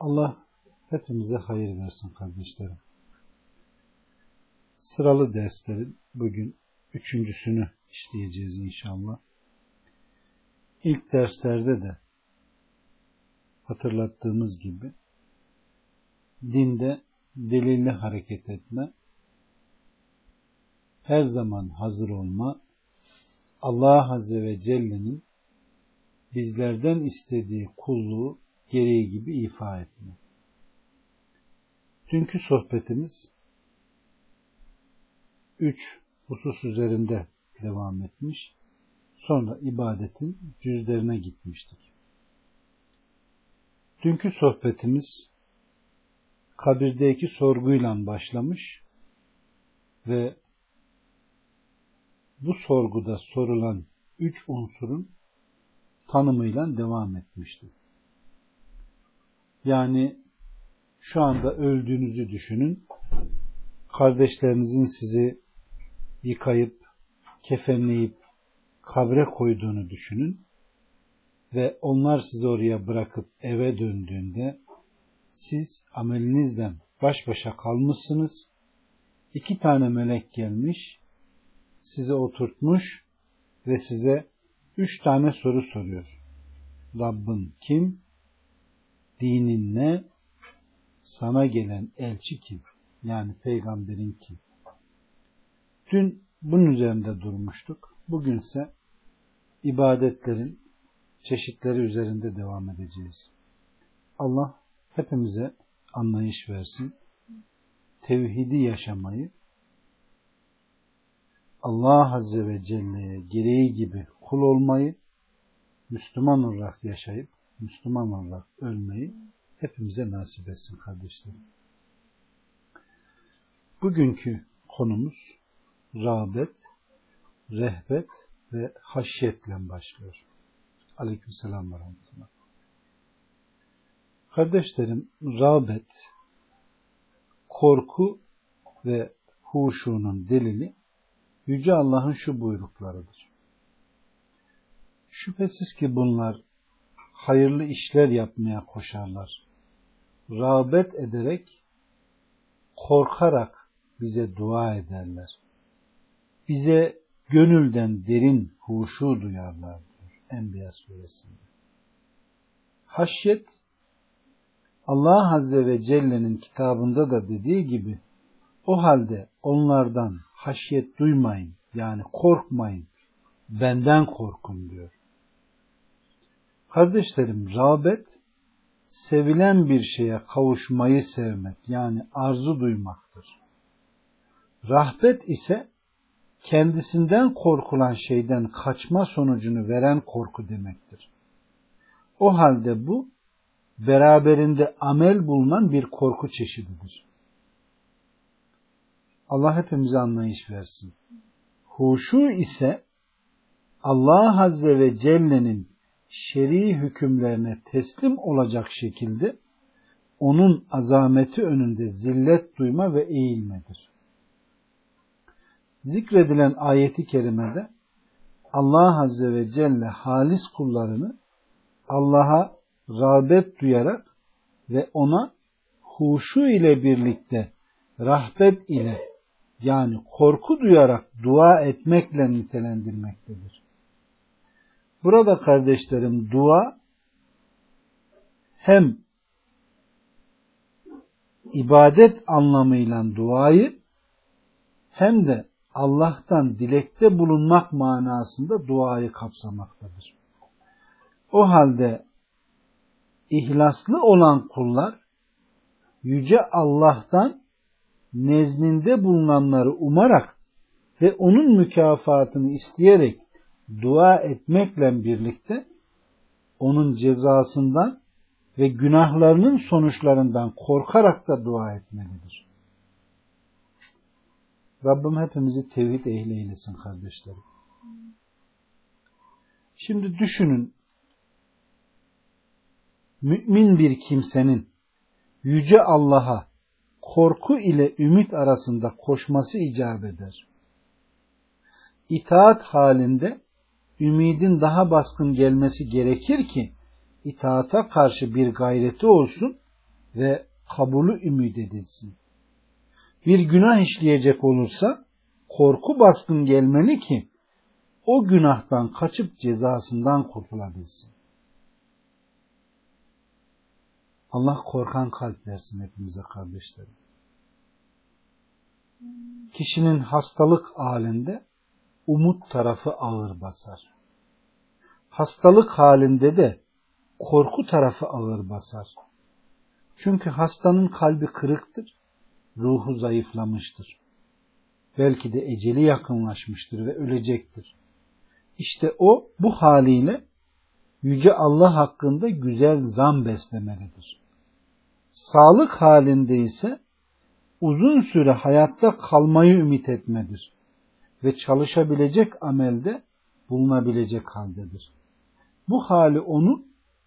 Allah hepimize hayır versin kardeşlerim. Sıralı derslerin bugün üçüncüsünü işleyeceğiz inşallah. İlk derslerde de hatırlattığımız gibi dinde delilli hareket etme, her zaman hazır olma, Allah Azze ve Celle'nin bizlerden istediği kulluğu gereği gibi ifa etme. Dünkü sohbetimiz üç husus üzerinde devam etmiş. Sonra ibadetin cüzlerine gitmiştik. Dünkü sohbetimiz kabirdeki sorguyla başlamış ve bu sorguda sorulan üç unsurun tanımıyla devam etmişti. Yani şu anda öldüğünüzü düşünün. Kardeşlerinizin sizi yıkayıp, kefenleyip, kabre koyduğunu düşünün. Ve onlar sizi oraya bırakıp eve döndüğünde siz amelinizden baş başa kalmışsınız. İki tane melek gelmiş, sizi oturtmuş ve size üç tane soru soruyor. Rabbin kim? Dinin ne? Sana gelen elçi kim? Yani peygamberin kim? Dün bunun üzerinde durmuştuk. Bugünse ibadetlerin çeşitleri üzerinde devam edeceğiz. Allah hepimize anlayış versin. Tevhidi yaşamayı Allah Azze ve Celle'ye gereği gibi kul olmayı, Müslüman olarak yaşayıp, Müslüman olarak ölmeyi hepimize nasip etsin kardeşlerim. Bugünkü konumuz rağbet, rehbet ve haşyetle başlıyor. Aleyküm selam ve rahmetullah. Kardeşlerim, rağbet, korku ve huşunun delili Yüce Allah'ın şu buyruklarıdır. Şüphesiz ki bunlar hayırlı işler yapmaya koşarlar. Rağbet ederek, korkarak bize dua ederler. Bize gönülden derin huşu duyarlar diyor Enbiya suresinde. Haşyet, Allah Azze ve Celle'nin kitabında da dediği gibi, o halde onlardan haşyet duymayın, yani korkmayın, benden korkun diyor. Kardeşlerim, rağbet, sevilen bir şeye kavuşmayı sevmek, yani arzu duymaktır. Rahbet ise, kendisinden korkulan şeyden kaçma sonucunu veren korku demektir. O halde bu, beraberinde amel bulunan bir korku çeşididir. Allah hepimize anlayış versin. Huşu ise Allah Azze ve Celle'nin şer'i hükümlerine teslim olacak şekilde onun azameti önünde zillet duyma ve eğilmedir. Zikredilen ayeti kerimede Allah Azze ve Celle halis kullarını Allah'a rağbet duyarak ve ona huşu ile birlikte rahbet ile yani korku duyarak dua etmekle nitelendirmektedir. Burada kardeşlerim dua hem ibadet anlamıyla duayı hem de Allah'tan dilekte bulunmak manasında duayı kapsamaktadır. O halde ihlaslı olan kullar yüce Allah'tan nezdinde bulunanları umarak ve onun mükafatını isteyerek dua etmekle birlikte onun cezasından ve günahlarının sonuçlarından korkarak da dua etmelidir. Rabbim hepimizi tevhid ehli eylesin kardeşlerim. Şimdi düşünün mümin bir kimsenin yüce Allah'a korku ile ümit arasında koşması icap eder. İtaat halinde ümidin daha baskın gelmesi gerekir ki itaata karşı bir gayreti olsun ve kabulü ümit edilsin. Bir günah işleyecek olursa korku baskın gelmeli ki o günahtan kaçıp cezasından kurtulabilsin. Allah korkan kalp versin hepimize kardeşlerim. Kişinin hastalık halinde umut tarafı ağır basar. Hastalık halinde de korku tarafı ağır basar. Çünkü hastanın kalbi kırıktır, ruhu zayıflamıştır. Belki de eceli yakınlaşmıştır ve ölecektir. İşte o bu haliyle Yüce Allah hakkında güzel zan beslemelidir. Sağlık halinde ise uzun süre hayatta kalmayı ümit etmedir ve çalışabilecek amelde bulunabilecek haldedir. Bu hali onu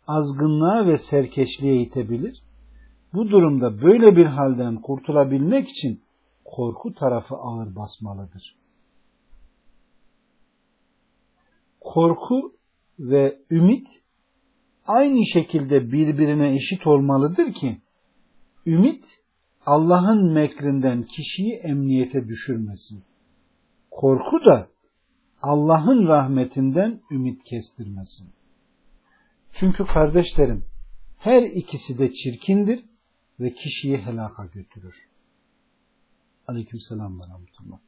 azgınlığa ve serkeşliğe itebilir. Bu durumda böyle bir halden kurtulabilmek için korku tarafı ağır basmalıdır. Korku ve ümit aynı şekilde birbirine eşit olmalıdır ki ümit Allah'ın mekrinden kişiyi emniyete düşürmesin. Korku da Allah'ın rahmetinden ümit kestirmesin. Çünkü kardeşlerim her ikisi de çirkindir ve kişiyi helaka götürür. Aleyküm selam ve rahmetullah.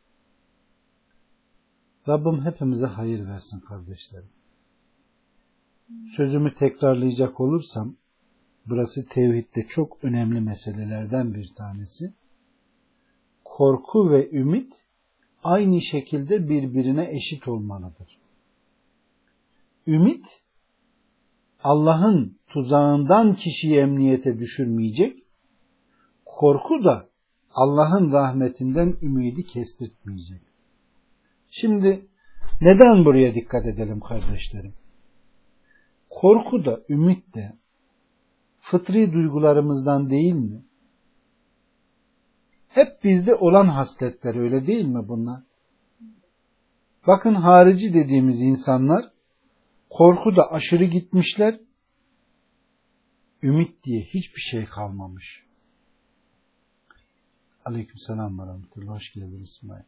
Rabbim hepimize hayır versin kardeşlerim. Sözümü tekrarlayacak olursam burası tevhidde çok önemli meselelerden bir tanesi. Korku ve ümit aynı şekilde birbirine eşit olmalıdır. Ümit Allah'ın tuzağından kişiyi emniyete düşürmeyecek, korku da Allah'ın rahmetinden ümidi kestirtmeyecek. Şimdi neden buraya dikkat edelim kardeşlerim? Korku da, ümit de fıtri duygularımızdan değil mi? Hep bizde olan hasletler öyle değil mi bunlar? Bakın harici dediğimiz insanlar korku da aşırı gitmişler, ümit diye hiçbir şey kalmamış. Aleyküm selam ve rahmetullah. Hoş geldin İsmail.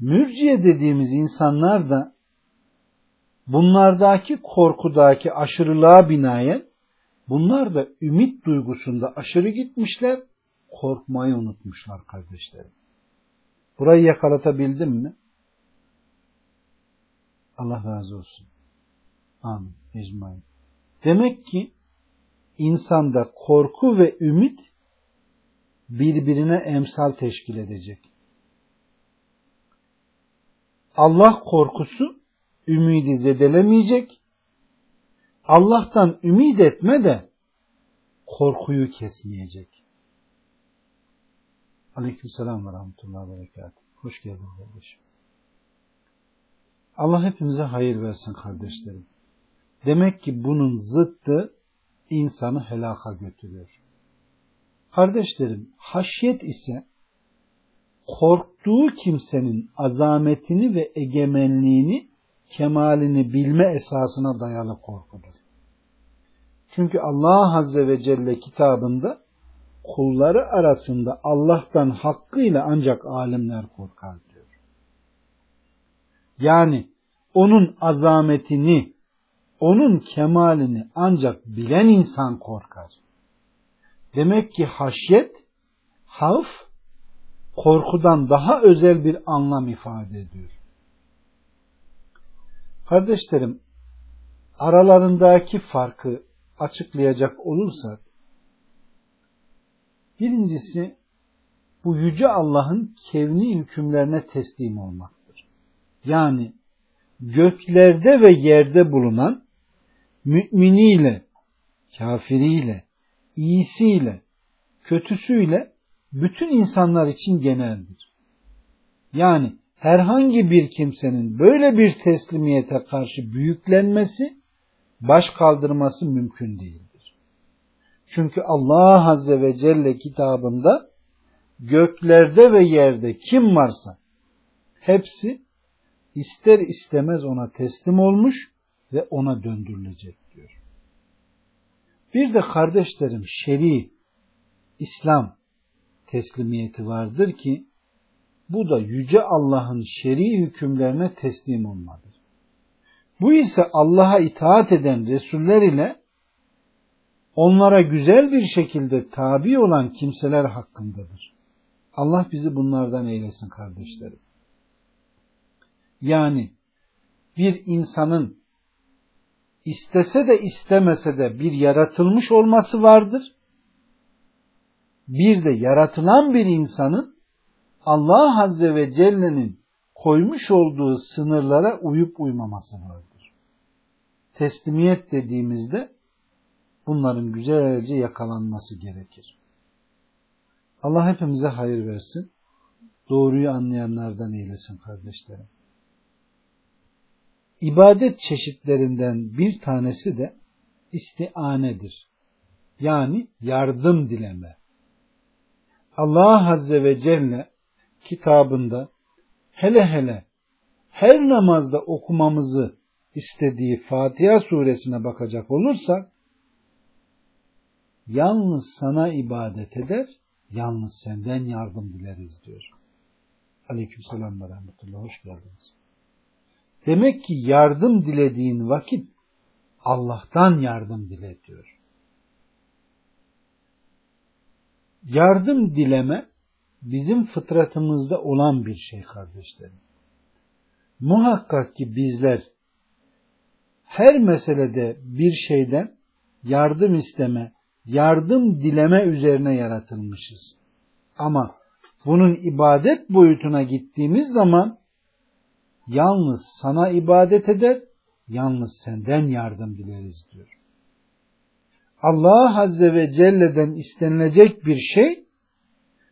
Mürciye dediğimiz insanlar da bunlardaki korkudaki aşırılığa binaen bunlar da ümit duygusunda aşırı gitmişler, korkmayı unutmuşlar kardeşlerim. Burayı yakalatabildim mi? Allah razı olsun. Amin. Ecmain. Demek ki insanda korku ve ümit birbirine emsal teşkil edecek. Allah korkusu ümidi zedelemeyecek. Allah'tan ümit etme de korkuyu kesmeyecek. Aleyküm selam ve rahmetullahi ve. Hoş geldin kardeşim. Allah hepimize hayır versin kardeşlerim. Demek ki bunun zıttı insanı helaka götürüyor. Kardeşlerim, haşyet ise korktuğu kimsenin azametini ve egemenliğini, kemalini bilme esasına dayalı korkudur. Çünkü Allah Azze ve Celle kitabında kulları arasında Allah'tan hakkıyla ancak alimler korkar diyor. Yani onun azametini, onun kemalini ancak bilen insan korkar. Demek ki haşyet, havf, korkudan daha özel bir anlam ifade ediyor. Kardeşlerim, aralarındaki farkı açıklayacak olursak, birincisi bu yüce Allah'ın kevni hükümlerine teslim olmaktır. Yani göklerde ve yerde bulunan müminiyle, kafiriyle, iyisiyle, kötüsüyle bütün insanlar için geneldir. Yani herhangi bir kimsenin böyle bir teslimiyete karşı büyüklenmesi, baş kaldırması mümkün değildir. Çünkü Allah Azze ve Celle kitabında göklerde ve yerde kim varsa hepsi ister istemez ona teslim olmuş ve ona döndürülecek diyor. Bir de kardeşlerim şer'i, İslam teslimiyeti vardır ki bu da Yüce Allah'ın şer'i hükümlerine teslim olmadır. Bu ise Allah'a itaat eden Resuller ile onlara güzel bir şekilde tabi olan kimseler hakkındadır. Allah bizi bunlardan eylesin kardeşlerim. Yani bir insanın istese de istemese de bir yaratılmış olması vardır. Bir de yaratılan bir insanın Allah Azze ve Celle'nin koymuş olduğu sınırlara uyup uymaması vardır. Teslimiyet dediğimizde bunların güzelce yakalanması gerekir. Allah hepimize hayır versin. Doğruyu anlayanlardan eylesin kardeşlerim. İbadet çeşitlerinden bir tanesi de istianedir. Yani yardım dileme. Allah Azze ve Celle kitabında hele hele her namazda okumamızı istediği Fatiha suresine bakacak olursak yalnız sana ibadet eder, yalnız senden yardım dileriz diyor. Aleyküm selam ve rahmetullah. Hoş geldiniz. Demek ki yardım dilediğin vakit Allah'tan yardım dile diyor. Yardım dileme bizim fıtratımızda olan bir şey kardeşlerim. Muhakkak ki bizler her meselede bir şeyden yardım isteme, yardım dileme üzerine yaratılmışız. Ama bunun ibadet boyutuna gittiğimiz zaman yalnız sana ibadet eder, yalnız senden yardım dileriz diyor. Allah Azze ve Celle'den istenilecek bir şey,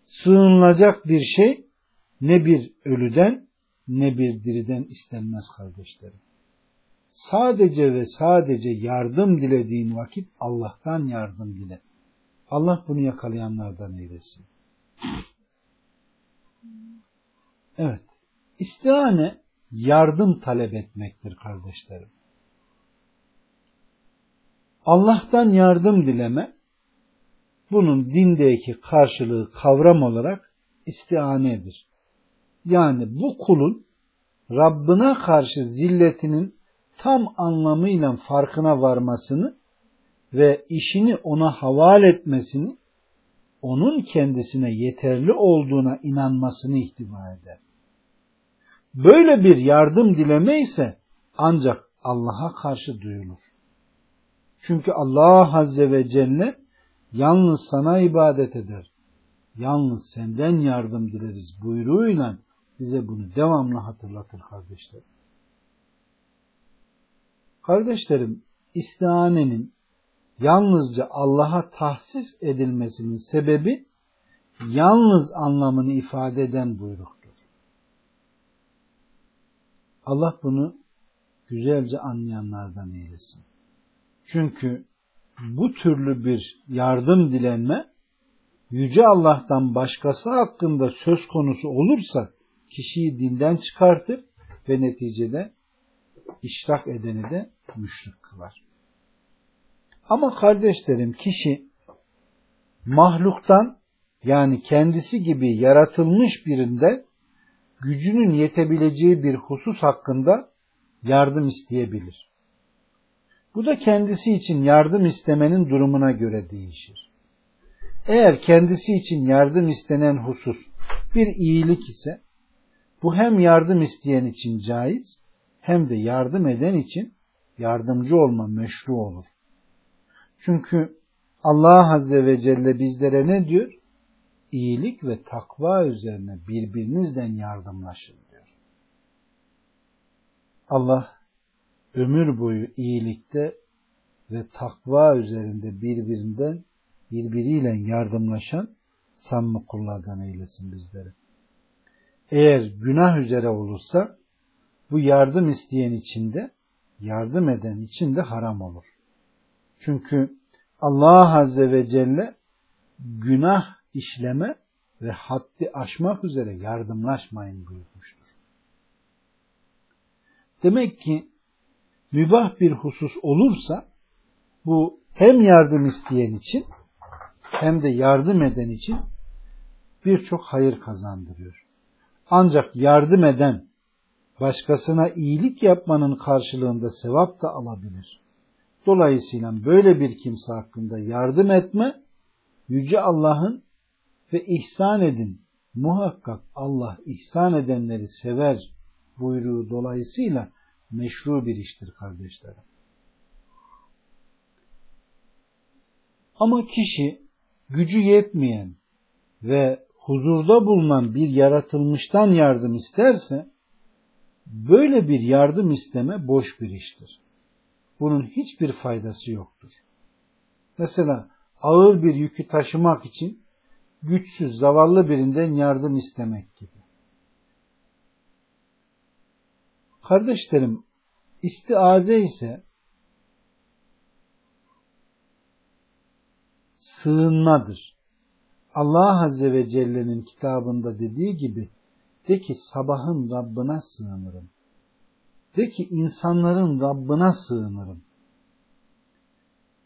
sığınılacak bir şey ne bir ölüden ne bir diriden istenmez kardeşlerim. Sadece ve sadece yardım dilediğin vakit Allah'tan yardım dile. Allah bunu yakalayanlardan eylesin. Evet. İstihane yardım talep etmektir kardeşlerim. Allah'tan yardım dileme bunun dindeki karşılığı kavram olarak istihanedir. Yani bu kulun Rabbine karşı zilletinin tam anlamıyla farkına varmasını ve işini ona havale etmesini onun kendisine yeterli olduğuna inanmasını ihtiva eder. Böyle bir yardım dileme ise ancak Allah'a karşı duyulur. Çünkü Allah Azze ve Celle yalnız sana ibadet eder. Yalnız senden yardım dileriz buyruğuyla bize bunu devamlı hatırlatır kardeşlerim. Kardeşlerim, istihanenin yalnızca Allah'a tahsis edilmesinin sebebi yalnız anlamını ifade eden buyruktur. Allah bunu güzelce anlayanlardan eylesin. Çünkü bu türlü bir yardım dilenme Yüce Allah'tan başkası hakkında söz konusu olursa kişiyi dinden çıkartır ve neticede işrak edeni de müşrik kılar. Ama kardeşlerim kişi mahluktan yani kendisi gibi yaratılmış birinde gücünün yetebileceği bir husus hakkında yardım isteyebilir. Bu da kendisi için yardım istemenin durumuna göre değişir. Eğer kendisi için yardım istenen husus bir iyilik ise bu hem yardım isteyen için caiz hem de yardım eden için yardımcı olma meşru olur. Çünkü Allah Azze ve Celle bizlere ne diyor? İyilik ve takva üzerine birbirinizden yardımlaşın diyor. Allah ömür boyu iyilikte ve takva üzerinde birbirinden birbiriyle yardımlaşan samimi kullardan eylesin bizleri. Eğer günah üzere olursa bu yardım isteyen için de yardım eden için de haram olur. Çünkü Allah Azze ve Celle günah işleme ve haddi aşmak üzere yardımlaşmayın buyurmuştur. Demek ki mübah bir husus olursa bu hem yardım isteyen için hem de yardım eden için birçok hayır kazandırıyor. Ancak yardım eden başkasına iyilik yapmanın karşılığında sevap da alabilir. Dolayısıyla böyle bir kimse hakkında yardım etme, Yüce Allah'ın ve ihsan edin, muhakkak Allah ihsan edenleri sever buyruğu dolayısıyla meşru bir iştir kardeşlerim. Ama kişi gücü yetmeyen ve huzurda bulunan bir yaratılmıştan yardım isterse böyle bir yardım isteme boş bir iştir. Bunun hiçbir faydası yoktur. Mesela ağır bir yükü taşımak için güçsüz, zavallı birinden yardım istemek gibi. Kardeşlerim, istiaze ise sığınmadır. Allah Azze ve Celle'nin kitabında dediği gibi de ki sabahın Rabbına sığınırım. De ki insanların Rabbına sığınırım.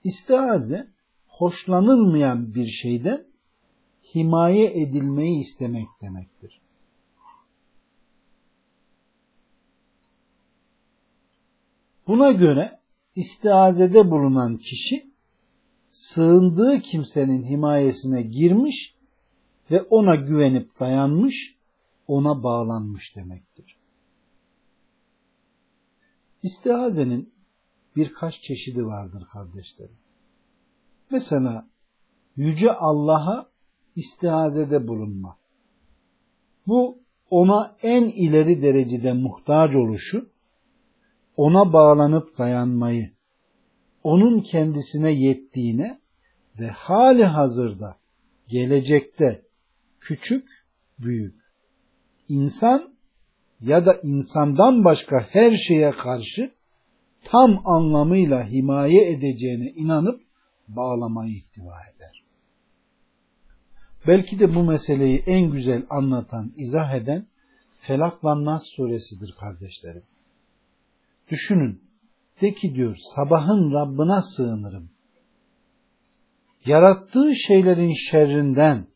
İstiaze hoşlanılmayan bir şeyden himaye edilmeyi istemek demektir. Buna göre istiazede bulunan kişi sığındığı kimsenin himayesine girmiş ve ona güvenip dayanmış, ona bağlanmış demektir. İstiazenin birkaç çeşidi vardır kardeşlerim. Mesela Yüce Allah'a istihazede bulunma. Bu ona en ileri derecede muhtaç oluşu, ona bağlanıp dayanmayı, onun kendisine yettiğine ve hali hazırda, gelecekte küçük, büyük, insan ya da insandan başka her şeye karşı tam anlamıyla himaye edeceğine inanıp bağlamayı ihtiva eder. Belki de bu meseleyi en güzel anlatan, izah eden Felak ve Nas suresidir kardeşlerim. Düşünün, de ki diyor sabahın Rabbına sığınırım. Yarattığı şeylerin şerrinden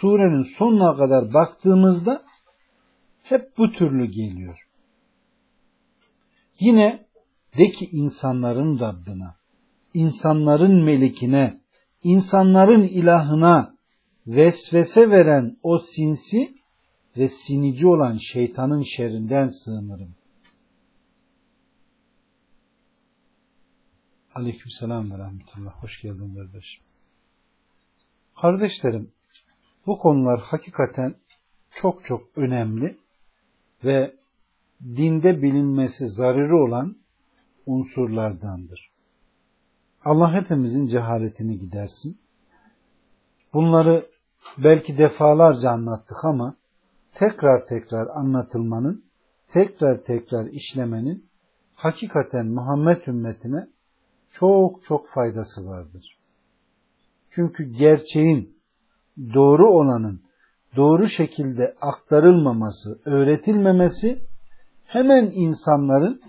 surenin sonuna kadar baktığımızda hep bu türlü geliyor. Yine de ki insanların Rabbına, insanların melikine, insanların ilahına vesvese veren o sinsi ve sinici olan şeytanın şerrinden sığınırım. Aleykümselam ve rahmetullah. Hoş geldin kardeşim. Kardeşlerim, bu konular hakikaten çok çok önemli ve dinde bilinmesi zararı olan unsurlardandır. Allah hepimizin cehaletini gidersin. Bunları belki defalarca anlattık ama tekrar tekrar anlatılmanın, tekrar tekrar işlemenin hakikaten Muhammed ümmetine çok çok faydası vardır. Çünkü gerçeğin, doğru olanın doğru şekilde aktarılmaması, öğretilmemesi hemen insanların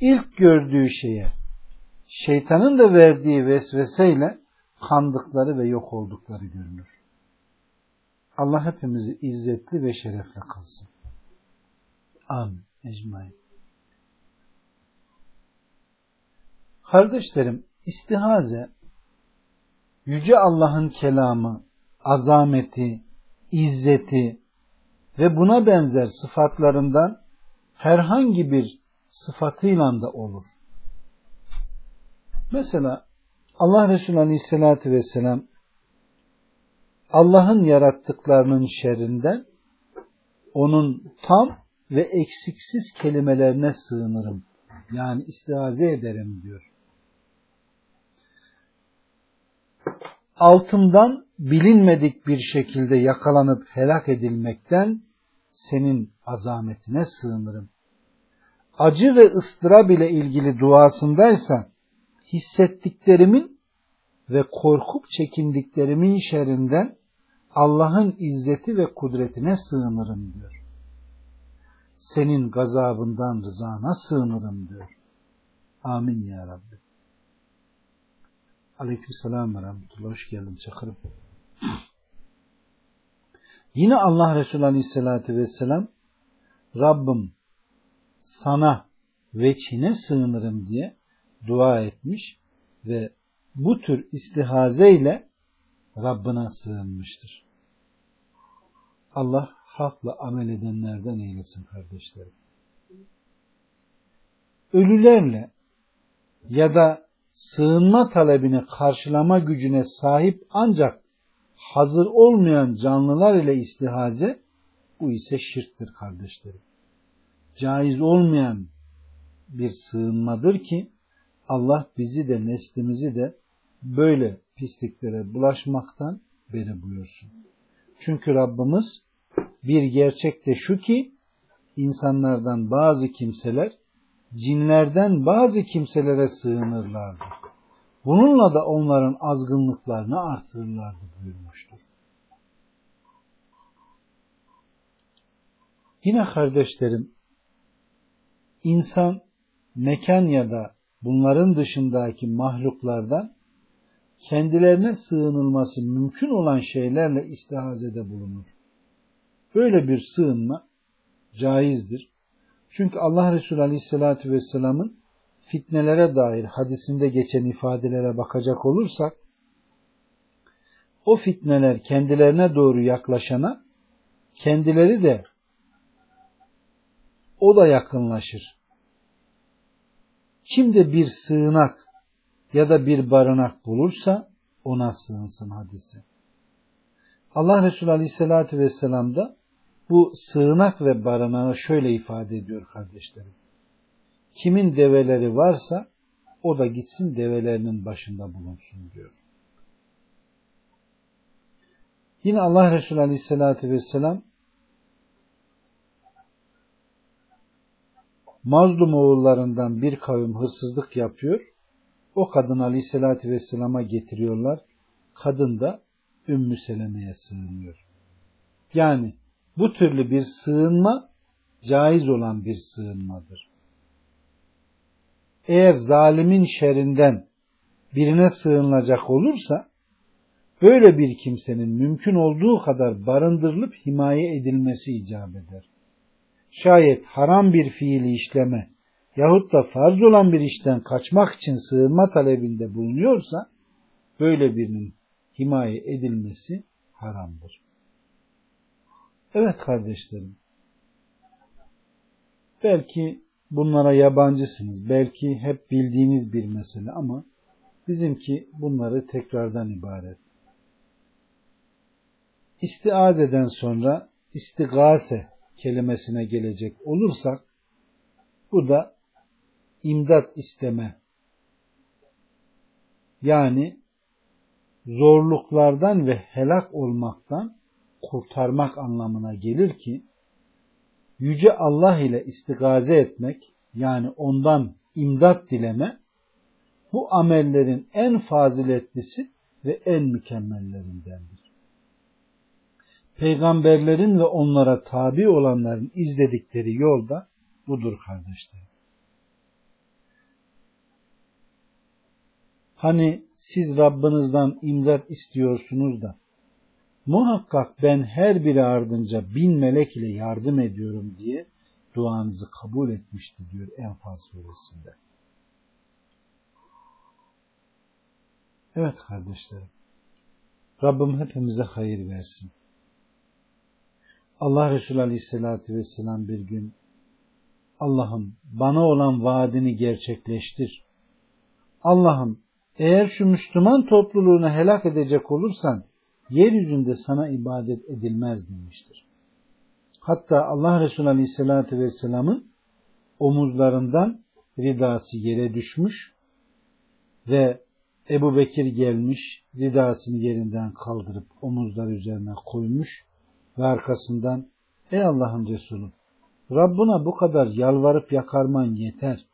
ilk gördüğü şeye, şeytanın da verdiği vesveseyle kandıkları ve yok oldukları görünür. Allah hepimizi izzetli ve şerefli kılsın. Amin. Ecmain. Kardeşlerim, istihaze, Yüce Allah'ın kelamı, azameti, izzeti ve buna benzer sıfatlarından herhangi bir sıfatıyla da olur. Mesela Allah Resulü Aleyhisselatü Vesselam Allah'ın yarattıklarının şerrinden onun tam ve eksiksiz kelimelerine sığınırım. Yani istiaze ederim diyor. Altından bilinmedik bir şekilde yakalanıp helak edilmekten senin azametine sığınırım. Acı ve ıstırab ile ilgili duasındaysa hissettiklerimin ve korkup çekindiklerimin şerrinden Allah'ın izzeti ve kudretine sığınırım diyor. Senin gazabından rızana sığınırım diyor. Amin ya Rabbi. Aleyküm selam ve rahmetullah. Hoş geldin Çakırım. Yine Allah Resulü Aleyhisselatü Vesselam Rabbim sana veçhine sığınırım diye dua etmiş ve bu tür istihazeyle Rabbına sığınmıştır. Allah hakla amel edenlerden eylesin kardeşlerim. Ölülerle ya da sığınma talebini karşılama gücüne sahip ancak hazır olmayan canlılar ile istihaze bu ise şirktir kardeşlerim. Caiz olmayan bir sığınmadır ki Allah bizi de neslimizi de böyle pisliklere bulaşmaktan beri buyursun. Çünkü Rabbimiz bir gerçek de şu ki insanlardan bazı kimseler cinlerden bazı kimselere sığınırlardı. Bununla da onların azgınlıklarını artırırlardı buyurmuştur. Yine kardeşlerim, insan mekan ya da bunların dışındaki mahluklardan kendilerine sığınılması mümkün olan şeylerle istihazede bulunur. Böyle bir sığınma caizdir. Çünkü Allah Resulü Aleyhisselatü Vesselam'ın fitnelere dair hadisinde geçen ifadelere bakacak olursak, o fitneler kendilerine doğru yaklaşana, kendileri de o da yakınlaşır. Kim de bir sığınak ya da bir barınak bulursa ona sığınsın hadisi. Allah Resulü Aleyhisselatü Vesselam da bu sığınak ve barınağı şöyle ifade ediyor kardeşlerim. Kimin develeri varsa o da gitsin develerinin başında bulunsun diyor. Yine Allah Resulü Aleyhisselatü Vesselam mazlum oğullarından bir kavim hırsızlık yapıyor. O kadın Aleyhisselatü Vesselam'a getiriyorlar. Kadın da Ümmü Seleme'ye sığınıyor. Yani bu türlü bir sığınma caiz olan bir sığınmadır. Eğer zalimin şerinden birine sığınılacak olursa böyle bir kimsenin mümkün olduğu kadar barındırılıp himaye edilmesi icap eder. Şayet haram bir fiili işleme yahut da farz olan bir işten kaçmak için sığınma talebinde bulunuyorsa böyle birinin himaye edilmesi haramdır. Evet kardeşlerim. Belki bunlara yabancısınız. Belki hep bildiğiniz bir mesele ama bizimki bunları tekrardan ibaret. İstiazeden sonra istigase kelimesine gelecek olursak bu da imdat isteme yani zorluklardan ve helak olmaktan kurtarmak anlamına gelir ki Yüce Allah ile istigaze etmek yani ondan imdat dileme bu amellerin en faziletlisi ve en mükemmellerindendir. Peygamberlerin ve onlara tabi olanların izledikleri yolda budur kardeşlerim. Hani siz Rabbinizden imdat istiyorsunuz da muhakkak ben her biri ardınca bin melek ile yardım ediyorum diye duanızı kabul etmişti diyor Enfal suresinde. Evet kardeşlerim. Rabbim hepimize hayır versin. Allah Resulü Aleyhisselatü Vesselam bir gün Allah'ım bana olan vaadini gerçekleştir. Allah'ım eğer şu Müslüman topluluğunu helak edecek olursan yeryüzünde sana ibadet edilmez demiştir. Hatta Allah Resulü Aleyhisselatü Vesselam'ın omuzlarından ridası yere düşmüş ve Ebu Bekir gelmiş, ridasını yerinden kaldırıp omuzlar üzerine koymuş ve arkasından Ey Allah'ın Resulü Rabbuna bu kadar yalvarıp yakarman yeter.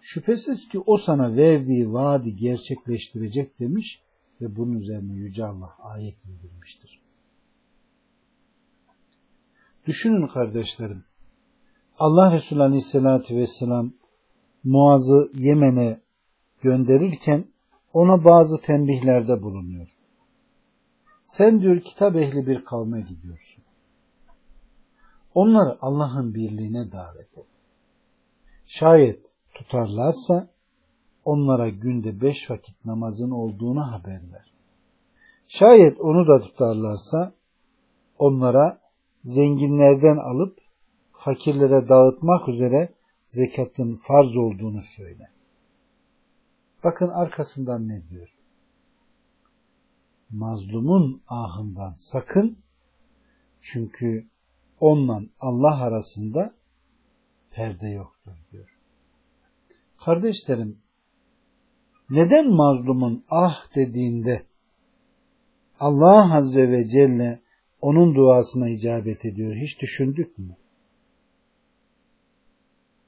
Şüphesiz ki o sana verdiği vaadi gerçekleştirecek demiş ve bunun üzerine Yüce Allah ayet indirmiştir. Düşünün kardeşlerim. Allah Resulü Aleyhisselatü Vesselam Muaz'ı Yemen'e gönderirken ona bazı tembihlerde bulunuyor. Sen diyor kitap ehli bir kavme gidiyorsun. Onları Allah'ın birliğine davet et. Şayet tutarlarsa onlara günde beş vakit namazın olduğunu haber ver. Şayet onu da tutarlarsa onlara zenginlerden alıp fakirlere dağıtmak üzere zekatın farz olduğunu söyle. Bakın arkasından ne diyor? Mazlumun ahından sakın çünkü onunla Allah arasında perde yoktur diyor. Kardeşlerim neden mazlumun ah dediğinde Allah Azze ve Celle onun duasına icabet ediyor. Hiç düşündük mü?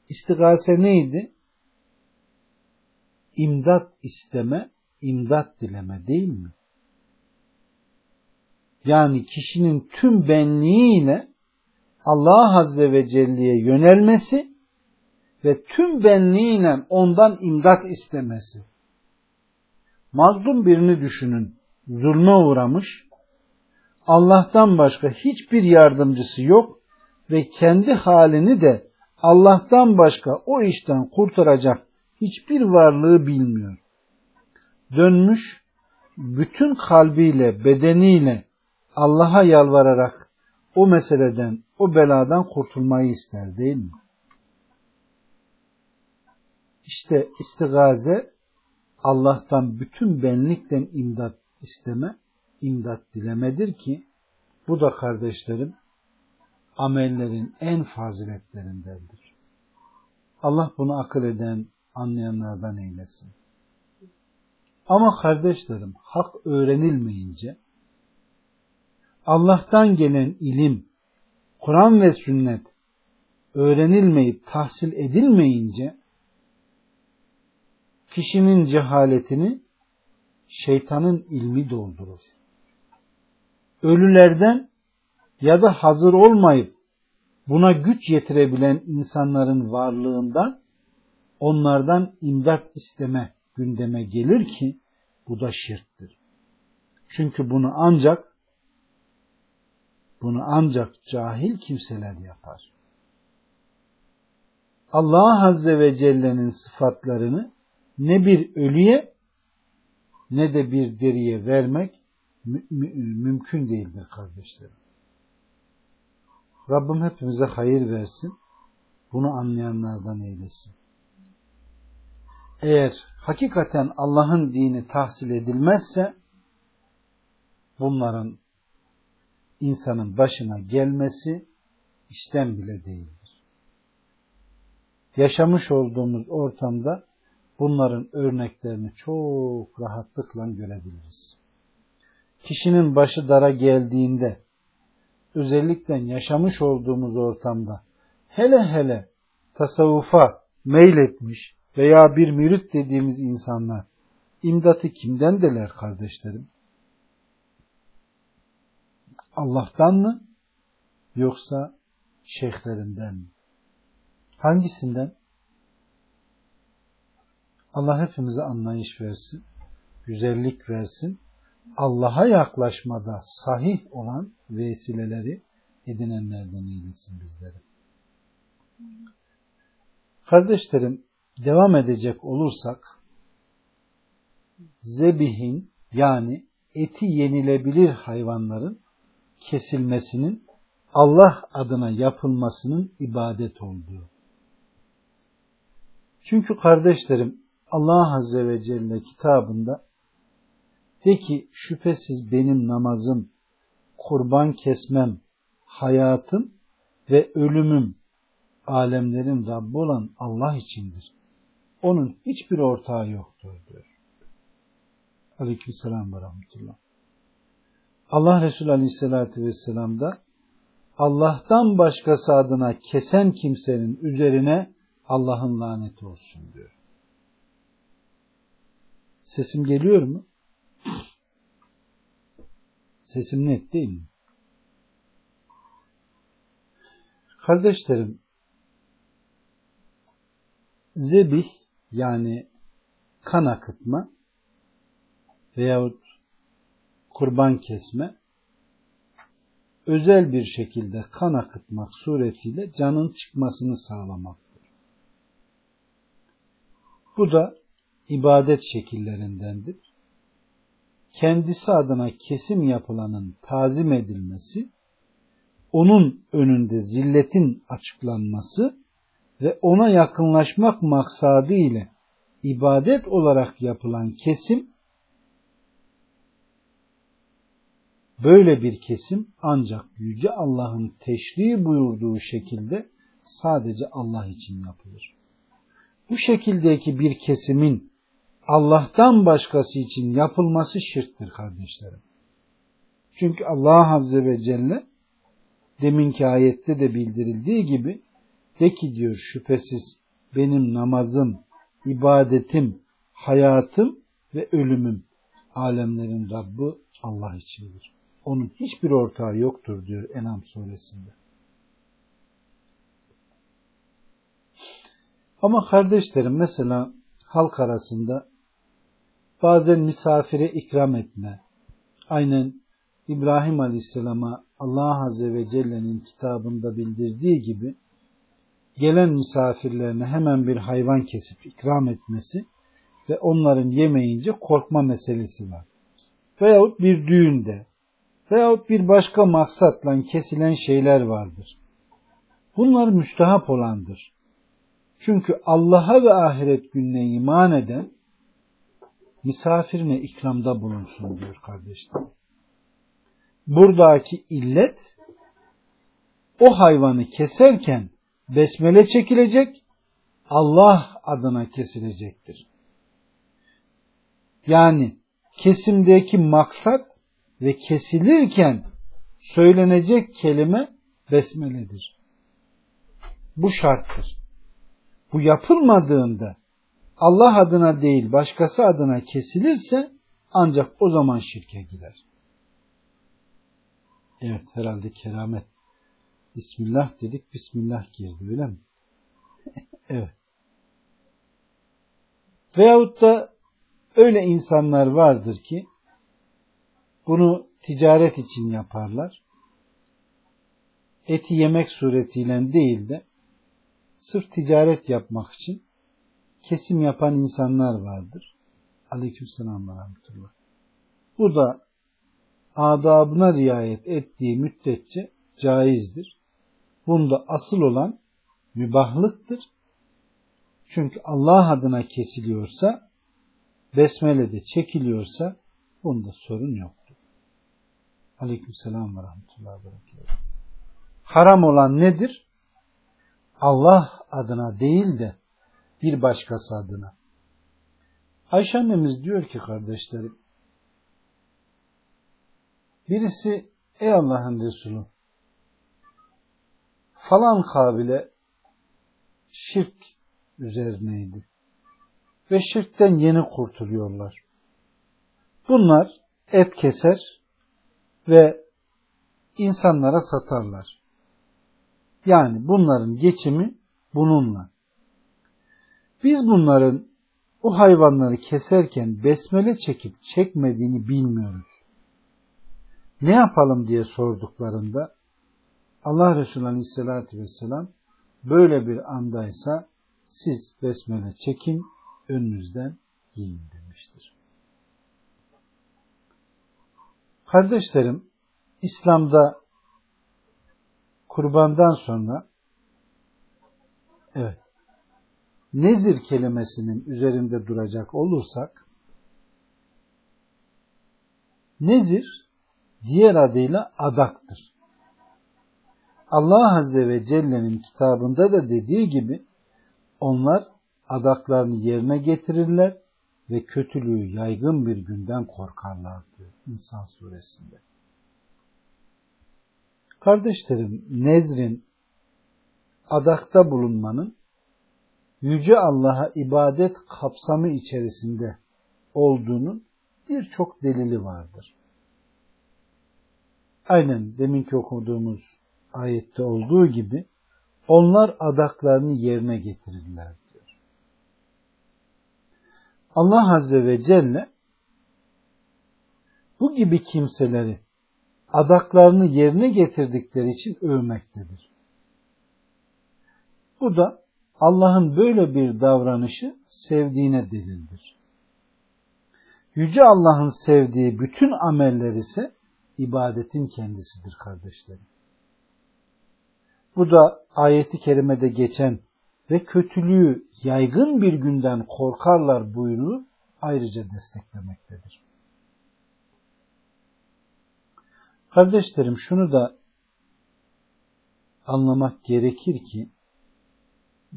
İstigase neydi? İmdat isteme, imdat dileme değil mi? Yani kişinin tüm benliğiyle Allah Azze ve Celle'ye yönelmesi ve tüm benliğiyle ondan imdat istemesi. Mazlum birini düşünün. Zulme uğramış. Allah'tan başka hiçbir yardımcısı yok ve kendi halini de Allah'tan başka o işten kurtaracak hiçbir varlığı bilmiyor. Dönmüş bütün kalbiyle, bedeniyle Allah'a yalvararak o meseleden, o beladan kurtulmayı ister değil mi? İşte istigaze Allah'tan bütün benlikten imdat isteme, imdat dilemedir ki bu da kardeşlerim amellerin en faziletlerindendir. Allah bunu akıl eden, anlayanlardan eylesin. Ama kardeşlerim hak öğrenilmeyince Allah'tan gelen ilim, Kur'an ve sünnet öğrenilmeyip tahsil edilmeyince kişinin cehaletini şeytanın ilmi doldurur. Ölülerden ya da hazır olmayıp buna güç yetirebilen insanların varlığından onlardan imdat isteme gündeme gelir ki bu da şirktir. Çünkü bunu ancak bunu ancak cahil kimseler yapar. Allah Azze ve Celle'nin sıfatlarını ne bir ölüye ne de bir deriye vermek mü mümkün değildir kardeşlerim. Rabbim hepimize hayır versin. Bunu anlayanlardan eylesin. Eğer hakikaten Allah'ın dini tahsil edilmezse bunların insanın başına gelmesi işten bile değildir. Yaşamış olduğumuz ortamda bunların örneklerini çok rahatlıkla görebiliriz. Kişinin başı dara geldiğinde özellikle yaşamış olduğumuz ortamda hele hele tasavvufa meyletmiş veya bir mürit dediğimiz insanlar imdatı kimden deler kardeşlerim? Allah'tan mı yoksa şeyhlerinden mi? Hangisinden? Allah hepimize anlayış versin, güzellik versin. Allah'a yaklaşmada sahih olan vesileleri edinenlerden eylesin bizleri. Kardeşlerim, devam edecek olursak, zebihin yani eti yenilebilir hayvanların kesilmesinin Allah adına yapılmasının ibadet olduğu. Çünkü kardeşlerim Allah Azze ve Celle kitabında de ki şüphesiz benim namazım, kurban kesmem, hayatım ve ölümüm alemlerin Rabbi olan Allah içindir. Onun hiçbir ortağı yoktur diyor. Aleykümselam ve rahmetullah. Allah Resulü Aleyhisselatü Vesselam da Allah'tan başkası adına kesen kimsenin üzerine Allah'ın laneti olsun diyor. Sesim geliyor mu? Sesim net değil mi? Kardeşlerim, zebih yani kan akıtma veyahut kurban kesme özel bir şekilde kan akıtmak suretiyle canın çıkmasını sağlamaktır. Bu da ibadet şekillerindendir. Kendisi adına kesim yapılanın tazim edilmesi, onun önünde zilletin açıklanması ve ona yakınlaşmak maksadı ile ibadet olarak yapılan kesim Böyle bir kesim ancak Yüce Allah'ın teşri buyurduğu şekilde sadece Allah için yapılır. Bu şekildeki bir kesimin Allah'tan başkası için yapılması şirktir kardeşlerim. Çünkü Allah Azze ve Celle deminki ayette de bildirildiği gibi de ki diyor şüphesiz benim namazım, ibadetim, hayatım ve ölümüm alemlerin Rabbi Allah içindir. Onun hiçbir ortağı yoktur diyor Enam suresinde. Ama kardeşlerim mesela halk arasında bazen misafire ikram etme, aynen İbrahim Aleyhisselam'a Allah Azze ve Celle'nin kitabında bildirdiği gibi gelen misafirlerine hemen bir hayvan kesip ikram etmesi ve onların yemeyince korkma meselesi var. Veyahut bir düğünde veyahut bir başka maksatla kesilen şeyler vardır. Bunlar müstehap olandır. Çünkü Allah'a ve ahiret gününe iman eden misafirine ikramda bulunsun diyor kardeşlerim. Buradaki illet o hayvanı keserken besmele çekilecek, Allah adına kesilecektir. Yani kesimdeki maksat ve kesilirken söylenecek kelime besmeledir. Bu şarttır. Bu yapılmadığında Allah adına değil başkası adına kesilirse ancak o zaman şirke gider. Evet herhalde keramet. Bismillah dedik Bismillah girdi öyle mi? evet. Veyahut da öyle insanlar vardır ki bunu ticaret için yaparlar. Eti yemek suretiyle değil de sırf ticaret yapmak için kesim yapan insanlar vardır. Aleykümselam ve rahmetullah. Bu da adabına riayet ettiği müddetçe caizdir. Bunda asıl olan mübahlıktır. Çünkü Allah adına kesiliyorsa, besmele de çekiliyorsa bunda sorun yok. Aleykümselam ve rahmetullahi ve Haram olan nedir? Allah adına değil de bir başkası adına. Ayşe annemiz diyor ki kardeşlerim, birisi ey Allah'ın Resulü falan kabile şirk üzerineydi. Ve şirkten yeni kurtuluyorlar. Bunlar et keser, ve insanlara satarlar. Yani bunların geçimi bununla. Biz bunların o hayvanları keserken besmele çekip çekmediğini bilmiyoruz. Ne yapalım diye sorduklarında Allah Resulü Aleyhisselatü Vesselam böyle bir andaysa siz besmele çekin önünüzden yiyin demiştir. Kardeşlerim, İslam'da kurbandan sonra evet nezir kelimesinin üzerinde duracak olursak nezir diğer adıyla adaktır. Allah Azze ve Celle'nin kitabında da dediği gibi onlar adaklarını yerine getirirler ve kötülüğü yaygın bir günden korkarlar diyor İnsan suresinde. Kardeşlerim, nezrin adakta bulunmanın Yüce Allah'a ibadet kapsamı içerisinde olduğunun birçok delili vardır. Aynen deminki okuduğumuz ayette olduğu gibi onlar adaklarını yerine getirirler. Allah Azze ve Celle bu gibi kimseleri adaklarını yerine getirdikleri için övmektedir. Bu da Allah'ın böyle bir davranışı sevdiğine delildir. Yüce Allah'ın sevdiği bütün ameller ise ibadetin kendisidir kardeşlerim. Bu da ayeti kerimede geçen ve kötülüğü yaygın bir günden korkarlar buyruğu ayrıca desteklemektedir. Kardeşlerim şunu da anlamak gerekir ki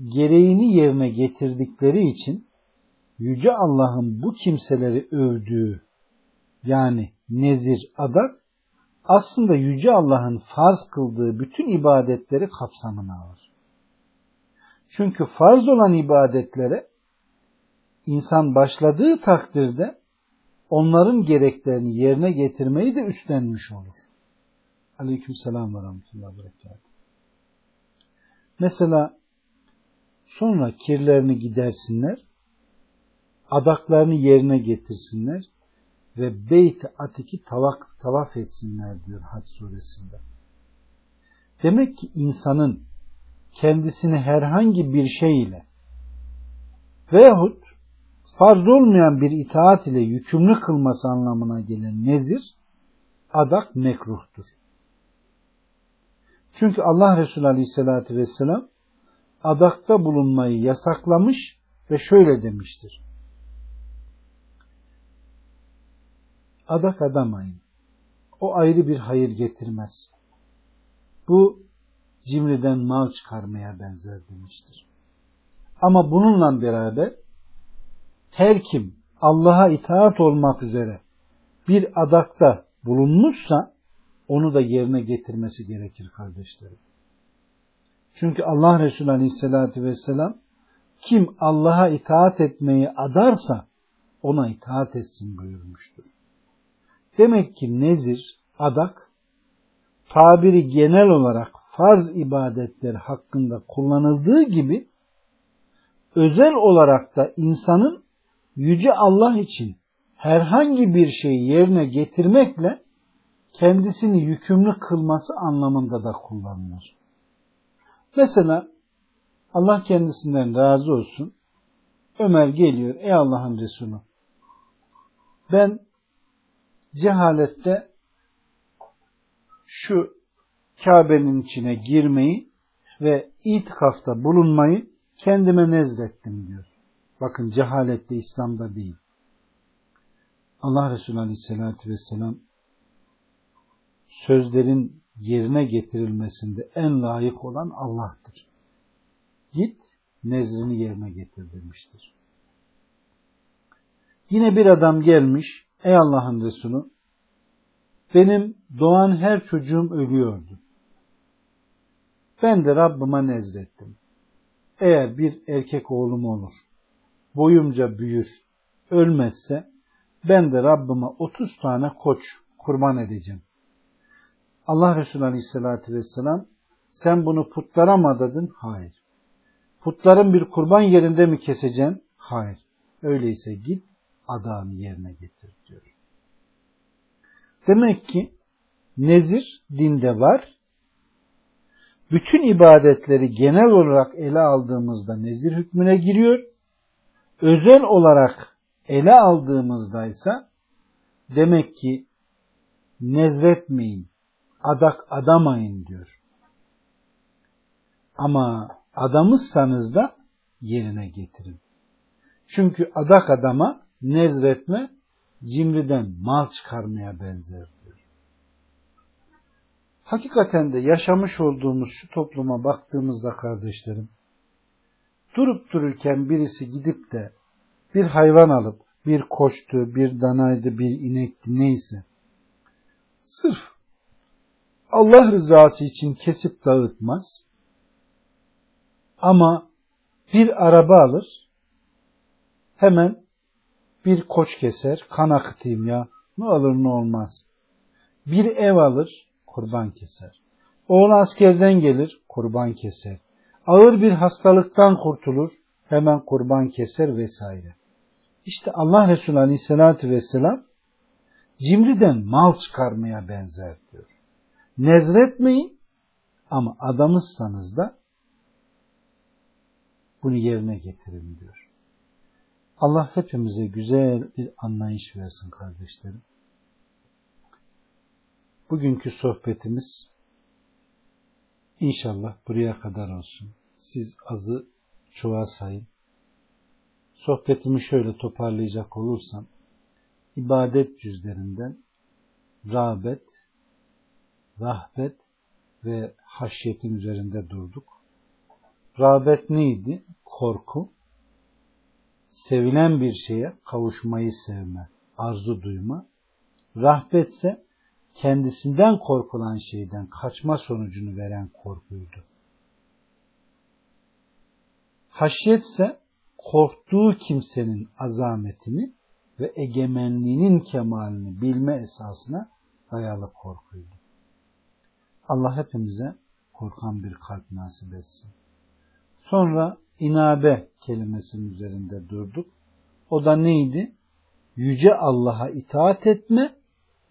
gereğini yerine getirdikleri için Yüce Allah'ın bu kimseleri övdüğü yani nezir adak aslında Yüce Allah'ın farz kıldığı bütün ibadetleri kapsamına alır. Çünkü farz olan ibadetlere insan başladığı takdirde onların gereklerini yerine getirmeyi de üstlenmiş olur. Aleyküm selam ve rahmetullahi berekat. Mesela sonra kirlerini gidersinler, adaklarını yerine getirsinler ve Beyt-i Atik'i tavak, tavaf etsinler diyor Hac suresinde. Demek ki insanın kendisini herhangi bir şey ile veyahut farz olmayan bir itaat ile yükümlü kılması anlamına gelen nezir, adak mekruhtur. Çünkü Allah Resulü Aleyhisselatü Vesselam adakta bulunmayı yasaklamış ve şöyle demiştir. Adak adamayın. O ayrı bir hayır getirmez. Bu cimriden mal çıkarmaya benzer demiştir. Ama bununla beraber her kim Allah'a itaat olmak üzere bir adakta bulunmuşsa onu da yerine getirmesi gerekir kardeşlerim. Çünkü Allah Resulü Aleyhisselatü Vesselam kim Allah'a itaat etmeyi adarsa ona itaat etsin buyurmuştur. Demek ki nezir, adak tabiri genel olarak farz ibadetler hakkında kullanıldığı gibi özel olarak da insanın Yüce Allah için herhangi bir şeyi yerine getirmekle kendisini yükümlü kılması anlamında da kullanılır. Mesela Allah kendisinden razı olsun. Ömer geliyor. Ey Allah'ın Resulü. Ben cehalette şu Kabe'nin içine girmeyi ve itikafta bulunmayı kendime nezrettim diyor. Bakın cehalette İslam'da değil. Allah Resulü Aleyhisselatü Vesselam sözlerin yerine getirilmesinde en layık olan Allah'tır. Git nezrini yerine getir demiştir. Yine bir adam gelmiş, ey Allah'ın Resulü, benim doğan her çocuğum ölüyordu. Ben de Rabbime nezrettim. Eğer bir erkek oğlum olur, boyumca büyür, ölmezse ben de Rabbime 30 tane koç kurban edeceğim. Allah Resulü Aleyhisselatü Vesselam sen bunu putlara mı adadın? Hayır. Putların bir kurban yerinde mi keseceksin? Hayır. Öyleyse git adağını yerine getir diyor. Demek ki nezir dinde var. Bütün ibadetleri genel olarak ele aldığımızda nezir hükmüne giriyor. Özel olarak ele aldığımızda ise demek ki nezretmeyin, adak adamayın diyor. Ama adamızsanız da yerine getirin. Çünkü adak adama nezretme cimriden mal çıkarmaya benzer diyor. Hakikaten de yaşamış olduğumuz şu topluma baktığımızda kardeşlerim, durup dururken birisi gidip de bir hayvan alıp bir koçtu, bir danaydı, bir inekti neyse sırf Allah rızası için kesip dağıtmaz ama bir araba alır hemen bir koç keser kan akıtayım ya ne olur ne olmaz bir ev alır kurban keser oğlu askerden gelir kurban keser ağır bir hastalıktan kurtulur hemen kurban keser vesaire. İşte Allah Resulü Aleyhisselatü Vesselam cimriden mal çıkarmaya benzer diyor. Nezretmeyin ama adamızsanız da bunu yerine getirin diyor. Allah hepimize güzel bir anlayış versin kardeşlerim. Bugünkü sohbetimiz inşallah buraya kadar olsun. Siz azı çoğa sayın. Sohbetimi şöyle toparlayacak olursam ibadet cüzlerinden rağbet, rahbet ve haşyetin üzerinde durduk. Rağbet neydi? Korku. Sevilen bir şeye kavuşmayı sevme, arzu duyma. Rahbetse kendisinden korkulan şeyden kaçma sonucunu veren korkuydu. Haşyetse korktuğu kimsenin azametini ve egemenliğinin kemalini bilme esasına dayalı korkuydu. Allah hepimize korkan bir kalp nasip etsin. Sonra inabe kelimesinin üzerinde durduk. O da neydi? Yüce Allah'a itaat etme,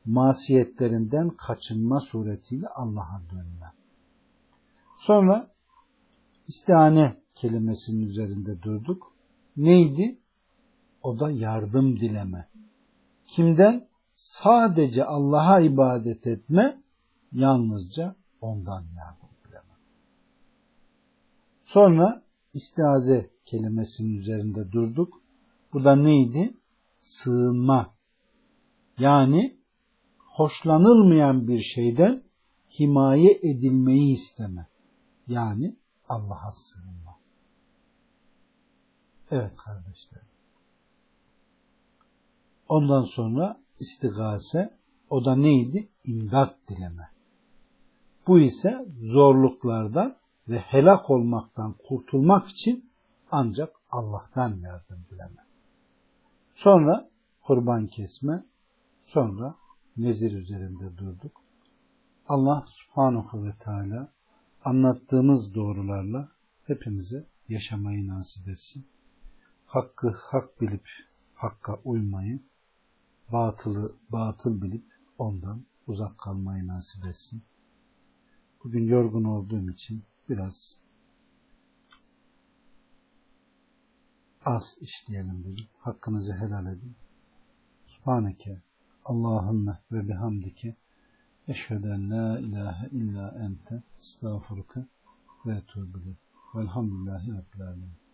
masiyetlerinden kaçınma suretiyle Allah'a dönme. Sonra istihane kelimesinin üzerinde durduk. Neydi? O da yardım dileme. Kimden? Sadece Allah'a ibadet etme, yalnızca ondan yardım dileme. Sonra istiaze kelimesinin üzerinde durduk. Bu da neydi? Sığınma. Yani hoşlanılmayan bir şeyden himaye edilmeyi isteme. Yani Allah'a sığınma. Evet kardeşler. Ondan sonra istigase o da neydi? İmdat dileme. Bu ise zorluklardan ve helak olmaktan kurtulmak için ancak Allah'tan yardım dileme. Sonra kurban kesme, sonra nezir üzerinde durduk. Allah subhanahu ve teala anlattığımız doğrularla hepimize yaşamayı nasip etsin. Hakkı hak bilip hakka uymayı, batılı batıl bilip ondan uzak kalmayı nasip etsin. Bugün yorgun olduğum için biraz az işleyelim dedim. Hakkınızı helal edin. Subhaneke Allahümme ve bihamdike eşheden la ilahe illa ente estağfurke ve etubu Velhamdülillahi Rabbil Alemin.